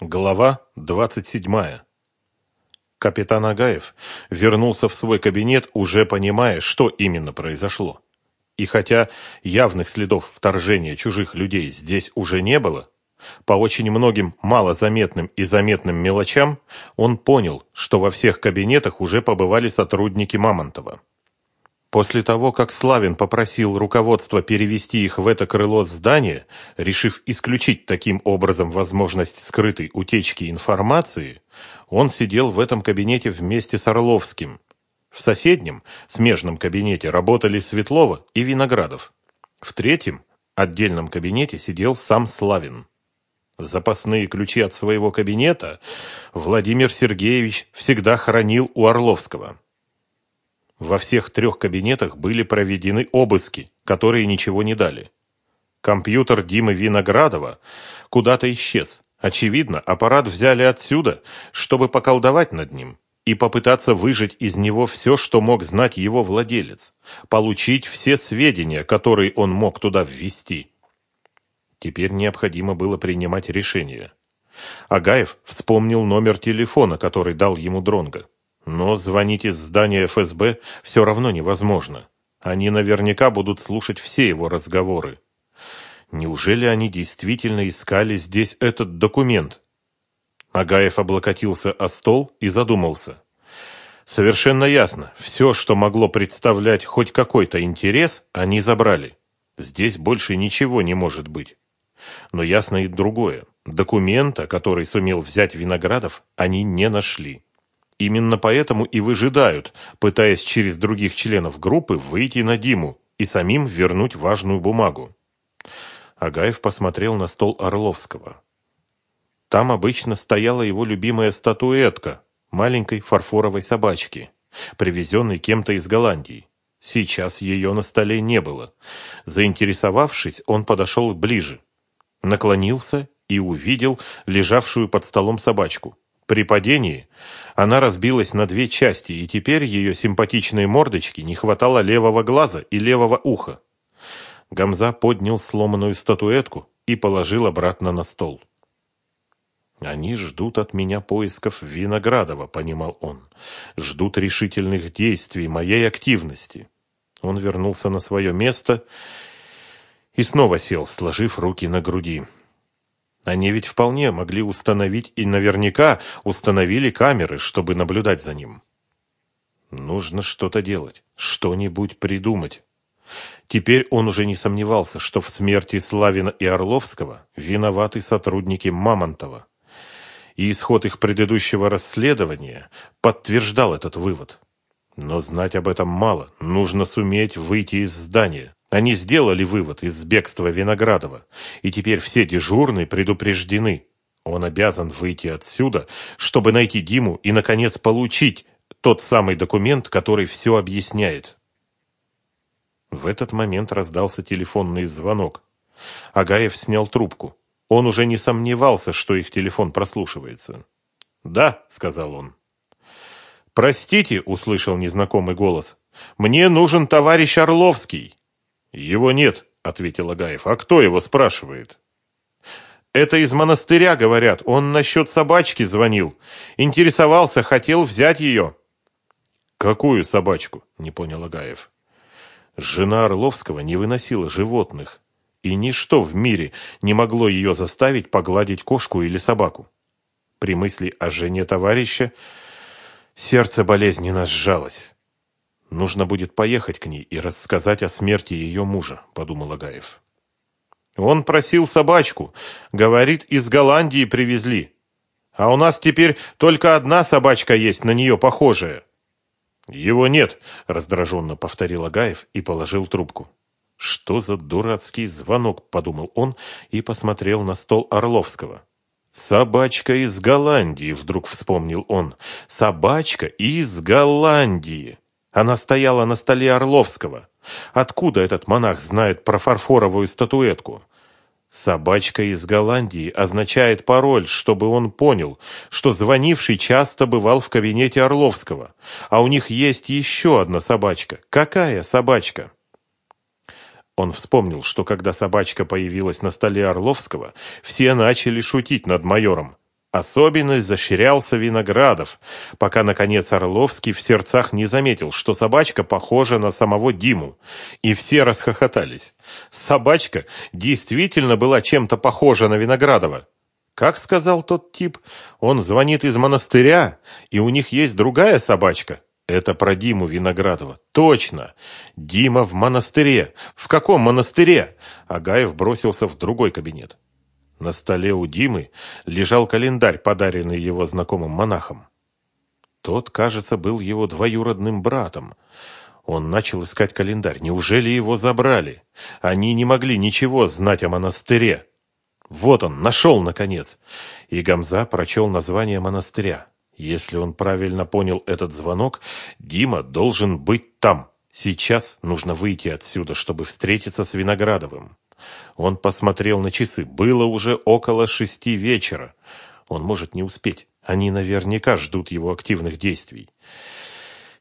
Глава 27. Капитан Агаев вернулся в свой кабинет, уже понимая, что именно произошло. И хотя явных следов вторжения чужих людей здесь уже не было, по очень многим малозаметным и заметным мелочам он понял, что во всех кабинетах уже побывали сотрудники Мамонтова. После того, как Славин попросил руководство перевести их в это крыло здания, решив исключить таким образом возможность скрытой утечки информации, он сидел в этом кабинете вместе с Орловским. В соседнем, смежном кабинете работали Светлова и Виноградов. В третьем, отдельном кабинете сидел сам Славин. Запасные ключи от своего кабинета Владимир Сергеевич всегда хранил у Орловского. Во всех трех кабинетах были проведены обыски, которые ничего не дали. Компьютер Димы Виноградова куда-то исчез. Очевидно, аппарат взяли отсюда, чтобы поколдовать над ним и попытаться выжать из него все, что мог знать его владелец, получить все сведения, которые он мог туда ввести. Теперь необходимо было принимать решение. Агаев вспомнил номер телефона, который дал ему Дронга. Но звонить из здания ФСБ все равно невозможно. Они наверняка будут слушать все его разговоры. Неужели они действительно искали здесь этот документ? Агаев облокотился о стол и задумался. Совершенно ясно, все, что могло представлять хоть какой-то интерес, они забрали. Здесь больше ничего не может быть. Но ясно и другое. Документа, который сумел взять Виноградов, они не нашли. Именно поэтому и выжидают, пытаясь через других членов группы выйти на Диму и самим вернуть важную бумагу. Агаев посмотрел на стол Орловского. Там обычно стояла его любимая статуэтка маленькой фарфоровой собачки, привезенной кем-то из Голландии. Сейчас ее на столе не было. Заинтересовавшись, он подошел ближе, наклонился и увидел лежавшую под столом собачку. При падении она разбилась на две части, и теперь ее симпатичной мордочке не хватало левого глаза и левого уха. Гамза поднял сломанную статуэтку и положил обратно на стол. «Они ждут от меня поисков Виноградова», — понимал он. «Ждут решительных действий, моей активности». Он вернулся на свое место и снова сел, сложив руки на груди. Они ведь вполне могли установить и наверняка установили камеры, чтобы наблюдать за ним. Нужно что-то делать, что-нибудь придумать. Теперь он уже не сомневался, что в смерти Славина и Орловского виноваты сотрудники Мамонтова. И исход их предыдущего расследования подтверждал этот вывод. Но знать об этом мало, нужно суметь выйти из здания. Они сделали вывод из бегства Виноградова, и теперь все дежурные предупреждены. Он обязан выйти отсюда, чтобы найти Диму и, наконец, получить тот самый документ, который все объясняет. В этот момент раздался телефонный звонок. Агаев снял трубку. Он уже не сомневался, что их телефон прослушивается. «Да», — сказал он. «Простите», — услышал незнакомый голос. «Мне нужен товарищ Орловский». «Его нет», — ответил Агаев. «А кто его спрашивает?» «Это из монастыря, говорят. Он насчет собачки звонил. Интересовался, хотел взять ее». «Какую собачку?» — не понял Агаев. Жена Орловского не выносила животных, и ничто в мире не могло ее заставить погладить кошку или собаку. При мысли о жене товарища сердце болезненно сжалось. Нужно будет поехать к ней и рассказать о смерти ее мужа, подумал Агаев. Он просил собачку, говорит, из Голландии привезли. А у нас теперь только одна собачка есть, на нее похожая. Его нет, раздраженно повторил Агаев и положил трубку. Что за дурацкий звонок, подумал он и посмотрел на стол Орловского. Собачка из Голландии, вдруг вспомнил он. Собачка из Голландии. Она стояла на столе Орловского. Откуда этот монах знает про фарфоровую статуэтку? Собачка из Голландии означает пароль, чтобы он понял, что звонивший часто бывал в кабинете Орловского. А у них есть еще одна собачка. Какая собачка? Он вспомнил, что когда собачка появилась на столе Орловского, все начали шутить над майором. Особенно изощрялся Виноградов, пока, наконец, Орловский в сердцах не заметил, что собачка похожа на самого Диму. И все расхохотались. Собачка действительно была чем-то похожа на Виноградова. Как сказал тот тип, он звонит из монастыря, и у них есть другая собачка. Это про Диму Виноградова. Точно! Дима в монастыре. В каком монастыре? Агаев бросился в другой кабинет. На столе у Димы лежал календарь, подаренный его знакомым монахом. Тот, кажется, был его двоюродным братом. Он начал искать календарь. Неужели его забрали? Они не могли ничего знать о монастыре. Вот он, нашел, наконец. И Гамза прочел название монастыря. Если он правильно понял этот звонок, Дима должен быть там. Сейчас нужно выйти отсюда, чтобы встретиться с Виноградовым. Он посмотрел на часы. Было уже около шести вечера. Он может не успеть. Они наверняка ждут его активных действий.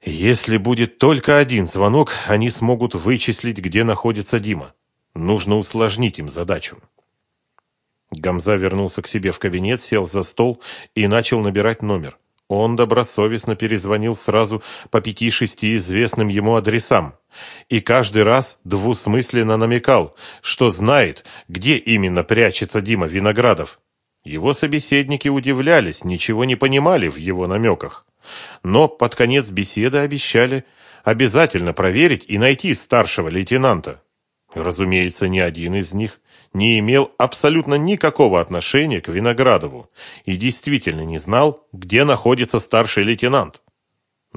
Если будет только один звонок, они смогут вычислить, где находится Дима. Нужно усложнить им задачу. Гамза вернулся к себе в кабинет, сел за стол и начал набирать номер. Он добросовестно перезвонил сразу по пяти-шести известным ему адресам и каждый раз двусмысленно намекал, что знает, где именно прячется Дима Виноградов. Его собеседники удивлялись, ничего не понимали в его намеках. Но под конец беседы обещали обязательно проверить и найти старшего лейтенанта. Разумеется, ни один из них не имел абсолютно никакого отношения к Виноградову и действительно не знал, где находится старший лейтенант.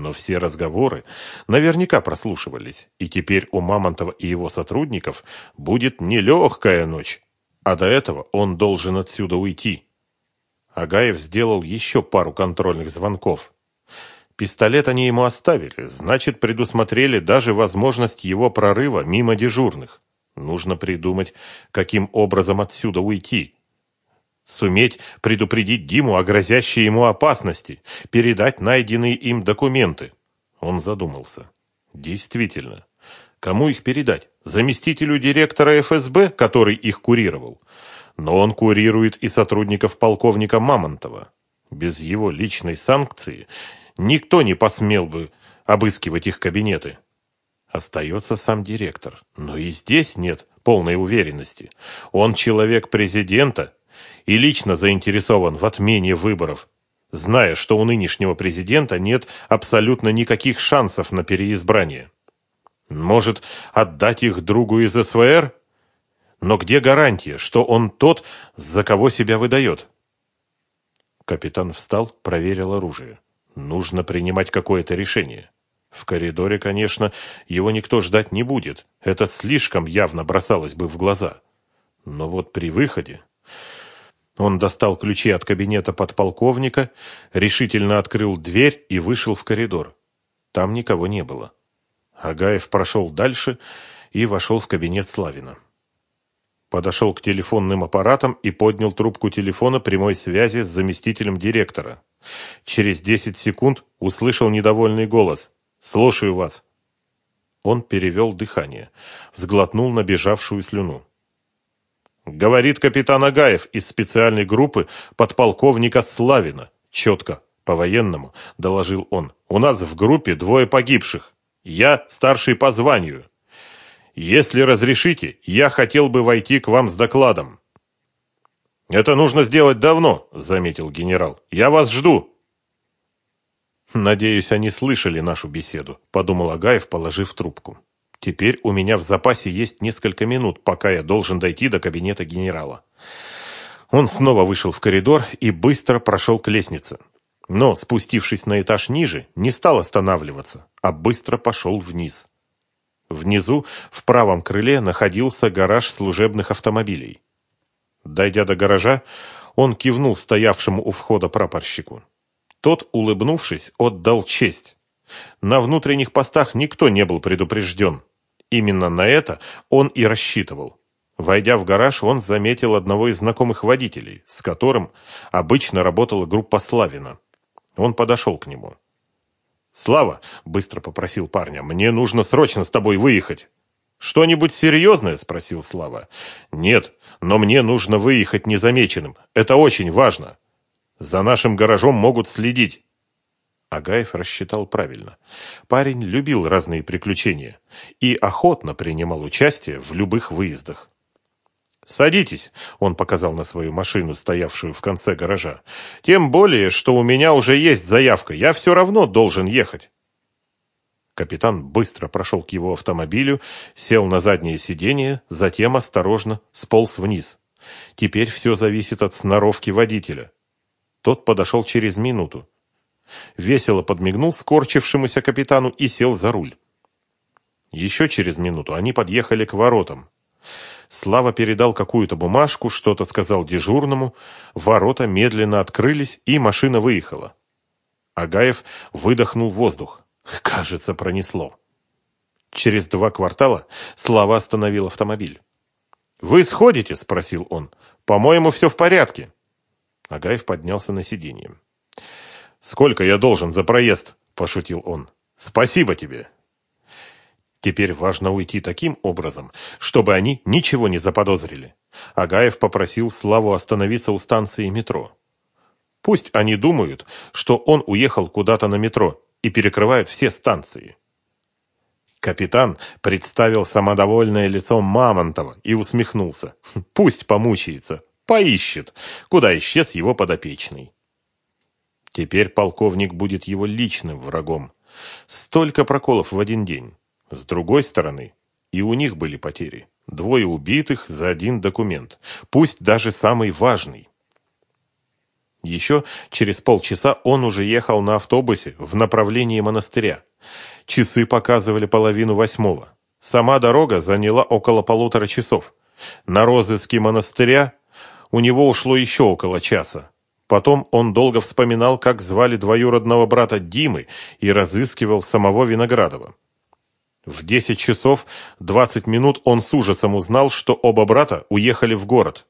Но все разговоры наверняка прослушивались, и теперь у Мамонтова и его сотрудников будет нелегкая ночь, а до этого он должен отсюда уйти. Агаев сделал еще пару контрольных звонков. Пистолет они ему оставили, значит, предусмотрели даже возможность его прорыва мимо дежурных. Нужно придумать, каким образом отсюда уйти. Суметь предупредить Диму о грозящей ему опасности, передать найденные им документы. Он задумался. Действительно, кому их передать? Заместителю директора ФСБ, который их курировал? Но он курирует и сотрудников полковника Мамонтова. Без его личной санкции никто не посмел бы обыскивать их кабинеты. Остается сам директор. Но и здесь нет полной уверенности. Он человек президента и лично заинтересован в отмене выборов, зная, что у нынешнего президента нет абсолютно никаких шансов на переизбрание. Может, отдать их другу из СВР? Но где гарантия, что он тот, за кого себя выдает? Капитан встал, проверил оружие. Нужно принимать какое-то решение. В коридоре, конечно, его никто ждать не будет. Это слишком явно бросалось бы в глаза. Но вот при выходе... Он достал ключи от кабинета подполковника, решительно открыл дверь и вышел в коридор. Там никого не было. Агаев прошел дальше и вошел в кабинет Славина. Подошел к телефонным аппаратам и поднял трубку телефона прямой связи с заместителем директора. Через десять секунд услышал недовольный голос. «Слушаю вас». Он перевел дыхание, взглотнул набежавшую слюну. «Говорит капитан Агаев из специальной группы подполковника Славина. Четко, по-военному», — доложил он. «У нас в группе двое погибших. Я старший по званию. Если разрешите, я хотел бы войти к вам с докладом». «Это нужно сделать давно», — заметил генерал. «Я вас жду». «Надеюсь, они слышали нашу беседу», — подумал Агаев, положив трубку. «Теперь у меня в запасе есть несколько минут, пока я должен дойти до кабинета генерала». Он снова вышел в коридор и быстро прошел к лестнице. Но, спустившись на этаж ниже, не стал останавливаться, а быстро пошел вниз. Внизу, в правом крыле, находился гараж служебных автомобилей. Дойдя до гаража, он кивнул стоявшему у входа прапорщику. Тот, улыбнувшись, отдал честь. На внутренних постах никто не был предупрежден. Именно на это он и рассчитывал. Войдя в гараж, он заметил одного из знакомых водителей, с которым обычно работала группа Славина. Он подошел к нему. «Слава», — быстро попросил парня, — «мне нужно срочно с тобой выехать». «Что-нибудь серьезное?» — спросил Слава. «Нет, но мне нужно выехать незамеченным. Это очень важно». За нашим гаражом могут следить. Агаев рассчитал правильно. Парень любил разные приключения и охотно принимал участие в любых выездах. «Садитесь», — он показал на свою машину, стоявшую в конце гаража. «Тем более, что у меня уже есть заявка, я все равно должен ехать». Капитан быстро прошел к его автомобилю, сел на заднее сиденье, затем осторожно сполз вниз. Теперь все зависит от сноровки водителя. Тот подошел через минуту. Весело подмигнул скорчившемуся капитану и сел за руль. Еще через минуту они подъехали к воротам. Слава передал какую-то бумажку, что-то сказал дежурному, ворота медленно открылись, и машина выехала. Агаев выдохнул воздух. Кажется, пронесло. Через два квартала Слава остановил автомобиль. «Вы сходите?» – спросил он. «По-моему, все в порядке». Агаев поднялся на сиденье. «Сколько я должен за проезд?» – пошутил он. «Спасибо тебе». Теперь важно уйти таким образом, чтобы они ничего не заподозрили. Агаев попросил Славу остановиться у станции метро. Пусть они думают, что он уехал куда-то на метро и перекрывают все станции. Капитан представил самодовольное лицо Мамонтова и усмехнулся. Пусть помучается, поищет, куда исчез его подопечный. Теперь полковник будет его личным врагом. Столько проколов в один день. С другой стороны, и у них были потери. Двое убитых за один документ, пусть даже самый важный. Еще через полчаса он уже ехал на автобусе в направлении монастыря. Часы показывали половину восьмого. Сама дорога заняла около полутора часов. На розыски монастыря у него ушло еще около часа. Потом он долго вспоминал, как звали двоюродного брата Димы и разыскивал самого Виноградова. В десять часов двадцать минут он с ужасом узнал, что оба брата уехали в город.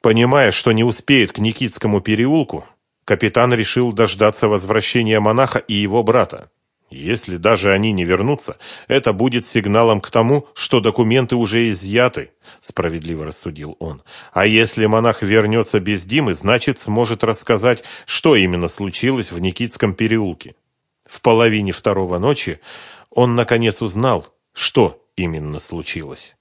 Понимая, что не успеет к Никитскому переулку, капитан решил дождаться возвращения монаха и его брата. Если даже они не вернутся, это будет сигналом к тому, что документы уже изъяты, справедливо рассудил он. А если монах вернется без Димы, значит, сможет рассказать, что именно случилось в Никитском переулке. В половине второго ночи он наконец узнал, что именно случилось.